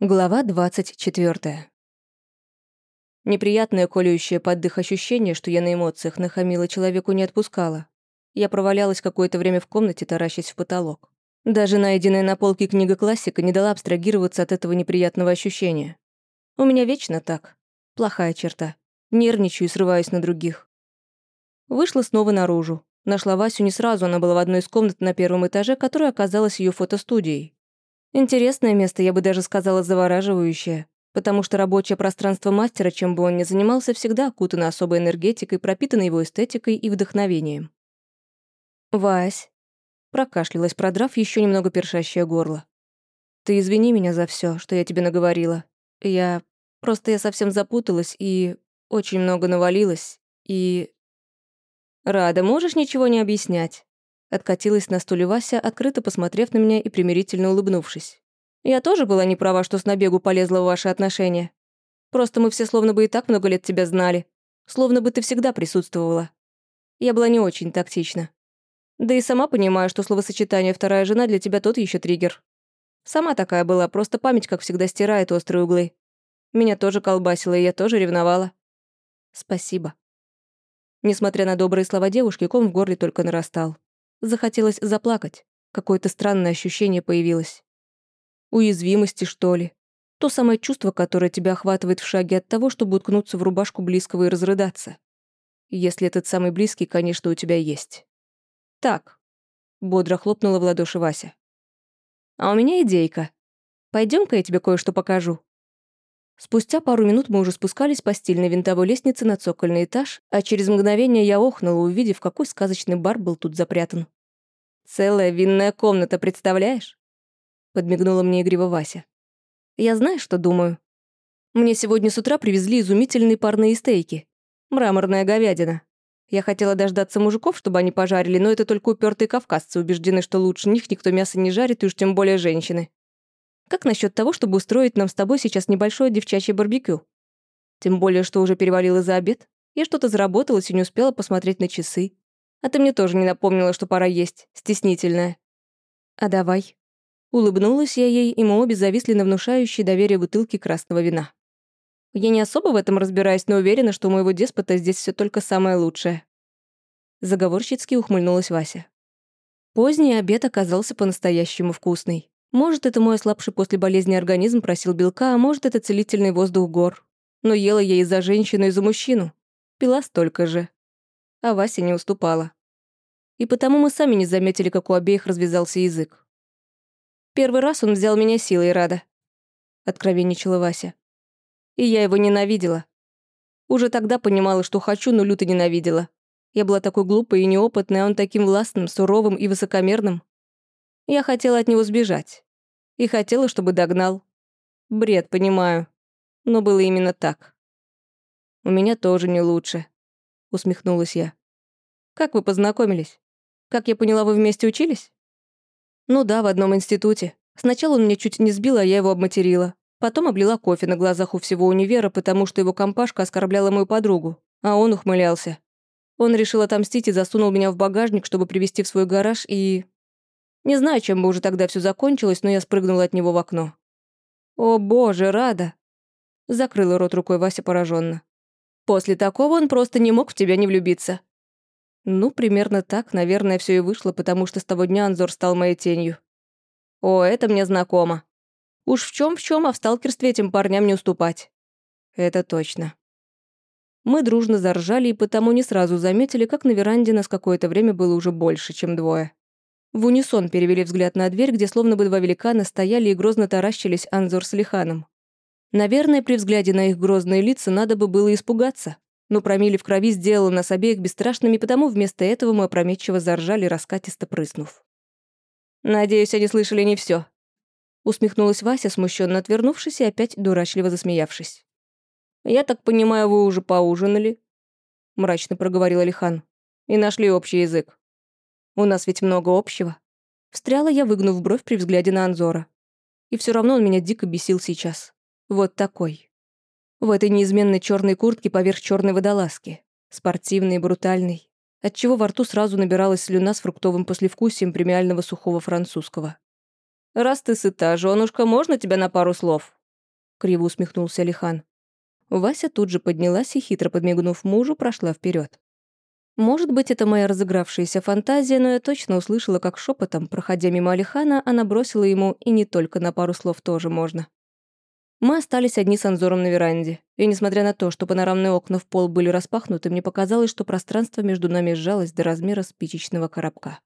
Глава 24. Неприятное колющее под дых ощущение, что я на эмоциях нахамила человеку не отпускала. Я провалялась какое-то время в комнате, таращась в потолок. Даже найденная на полке книга классика не дала абстрагироваться от этого неприятного ощущения. У меня вечно так. Плохая черта. Нервничаю и срываюсь на других. Вышла снова наружу. Нашла Васю не сразу, она была в одной из комнат на первом этаже, которая оказалась ее фотостудией. Интересное место, я бы даже сказала, завораживающее, потому что рабочее пространство мастера, чем бы он ни занимался, всегда окутано особой энергетикой, пропитано его эстетикой и вдохновением. «Вась», — прокашлялась, продрав еще немного першащее горло. «Ты извини меня за все, что я тебе наговорила. Я... Просто я совсем запуталась и... очень много навалилась, и... Рада, можешь ничего не объяснять?» Откатилась на стуле Вася, открыто посмотрев на меня и примирительно улыбнувшись. «Я тоже была не права, что с набегу полезла в ваши отношения. Просто мы все словно бы и так много лет тебя знали. Словно бы ты всегда присутствовала. Я была не очень тактична. Да и сама понимаю, что словосочетание «вторая жена» для тебя тот еще триггер. Сама такая была, просто память, как всегда, стирает острые углы. Меня тоже колбасило, и я тоже ревновала. Спасибо. Несмотря на добрые слова девушки, ком в горле только нарастал. Захотелось заплакать. Какое-то странное ощущение появилось. Уязвимости, что ли. То самое чувство, которое тебя охватывает в шаге от того, чтобы уткнуться в рубашку близкого и разрыдаться. Если этот самый близкий, конечно, у тебя есть. Так. Бодро хлопнула в ладоши Вася. А у меня идейка. Пойдем-ка я тебе кое-что покажу. Спустя пару минут мы уже спускались по стильной винтовой лестнице на цокольный этаж, а через мгновение я охнула, увидев, какой сказочный бар был тут запрятан. «Целая винная комната, представляешь?» Подмигнула мне игриво Вася. «Я знаю, что думаю. Мне сегодня с утра привезли изумительные парные стейки. Мраморная говядина. Я хотела дождаться мужиков, чтобы они пожарили, но это только упертые кавказцы убеждены, что лучше них никто мясо не жарит, и уж тем более женщины. Как насчет того, чтобы устроить нам с тобой сейчас небольшое девчачье барбекю? Тем более, что уже перевалила за обед. Я что-то заработалась и не успела посмотреть на часы. А ты мне тоже не напомнила, что пора есть, стеснительная. А давай. Улыбнулась я ей, и мы обе зависли на внушающей доверие бутылки красного вина. Я не особо в этом разбираюсь, но уверена, что у моего деспота здесь все только самое лучшее. Заговорщицки ухмыльнулась Вася. Поздний обед оказался по-настоящему вкусный. Может, это мой ослабший после болезни организм просил белка, а может, это целительный воздух гор. Но ела я из-за женщины и за мужчину. Пила столько же. А Вася не уступала. И потому мы сами не заметили, как у обеих развязался язык. Первый раз он взял меня силой, Рада. Откровенничала Вася. И я его ненавидела. Уже тогда понимала, что хочу, но люто ненавидела. Я была такой глупой и неопытной, а он таким властным, суровым и высокомерным. Я хотела от него сбежать. И хотела, чтобы догнал. Бред, понимаю. Но было именно так. «У меня тоже не лучше», — усмехнулась я. «Как вы познакомились? Как я поняла, вы вместе учились?» «Ну да, в одном институте. Сначала он меня чуть не сбил, а я его обматерила. Потом облила кофе на глазах у всего универа, потому что его компашка оскорбляла мою подругу, а он ухмылялся. Он решил отомстить и засунул меня в багажник, чтобы привезти в свой гараж, и... Не знаю, чем бы уже тогда все закончилось, но я спрыгнула от него в окно. «О боже, Рада!» Закрыла рот рукой Вася пораженно. «После такого он просто не мог в тебя не влюбиться». Ну, примерно так, наверное, все и вышло, потому что с того дня Анзор стал моей тенью. О, это мне знакомо. Уж в чем в чем, а в сталкерстве этим парням не уступать. Это точно. Мы дружно заржали и потому не сразу заметили, как на веранде нас какое-то время было уже больше, чем двое. В унисон перевели взгляд на дверь, где словно бы два великана стояли и грозно таращились Анзор с Лиханом. Наверное, при взгляде на их грозные лица надо бы было испугаться. Но промили в крови сделала нас обеих бесстрашными, потому вместо этого мы опрометчиво заржали, раскатисто прыснув. «Надеюсь, они слышали не все. усмехнулась Вася, смущенно отвернувшись и опять дурачливо засмеявшись. «Я так понимаю, вы уже поужинали?» — мрачно проговорил Алихан. «И нашли общий язык. У нас ведь много общего. Встряла я, выгнув бровь при взгляде на Анзора. И все равно он меня дико бесил сейчас. Вот такой. В этой неизменной черной куртке поверх черной водолазки. Спортивный, брутальный. Отчего во рту сразу набиралась слюна с фруктовым послевкусием премиального сухого французского. «Раз ты сыта, женушка, можно тебя на пару слов?» — криво усмехнулся Лихан. Вася тут же поднялась и, хитро подмигнув мужу, прошла вперед. Может быть, это моя разыгравшаяся фантазия, но я точно услышала, как шепотом, проходя мимо Алихана, она бросила ему, и не только на пару слов тоже можно. Мы остались одни с Анзором на веранде, и несмотря на то, что панорамные окна в пол были распахнуты, мне показалось, что пространство между нами сжалось до размера спичечного коробка.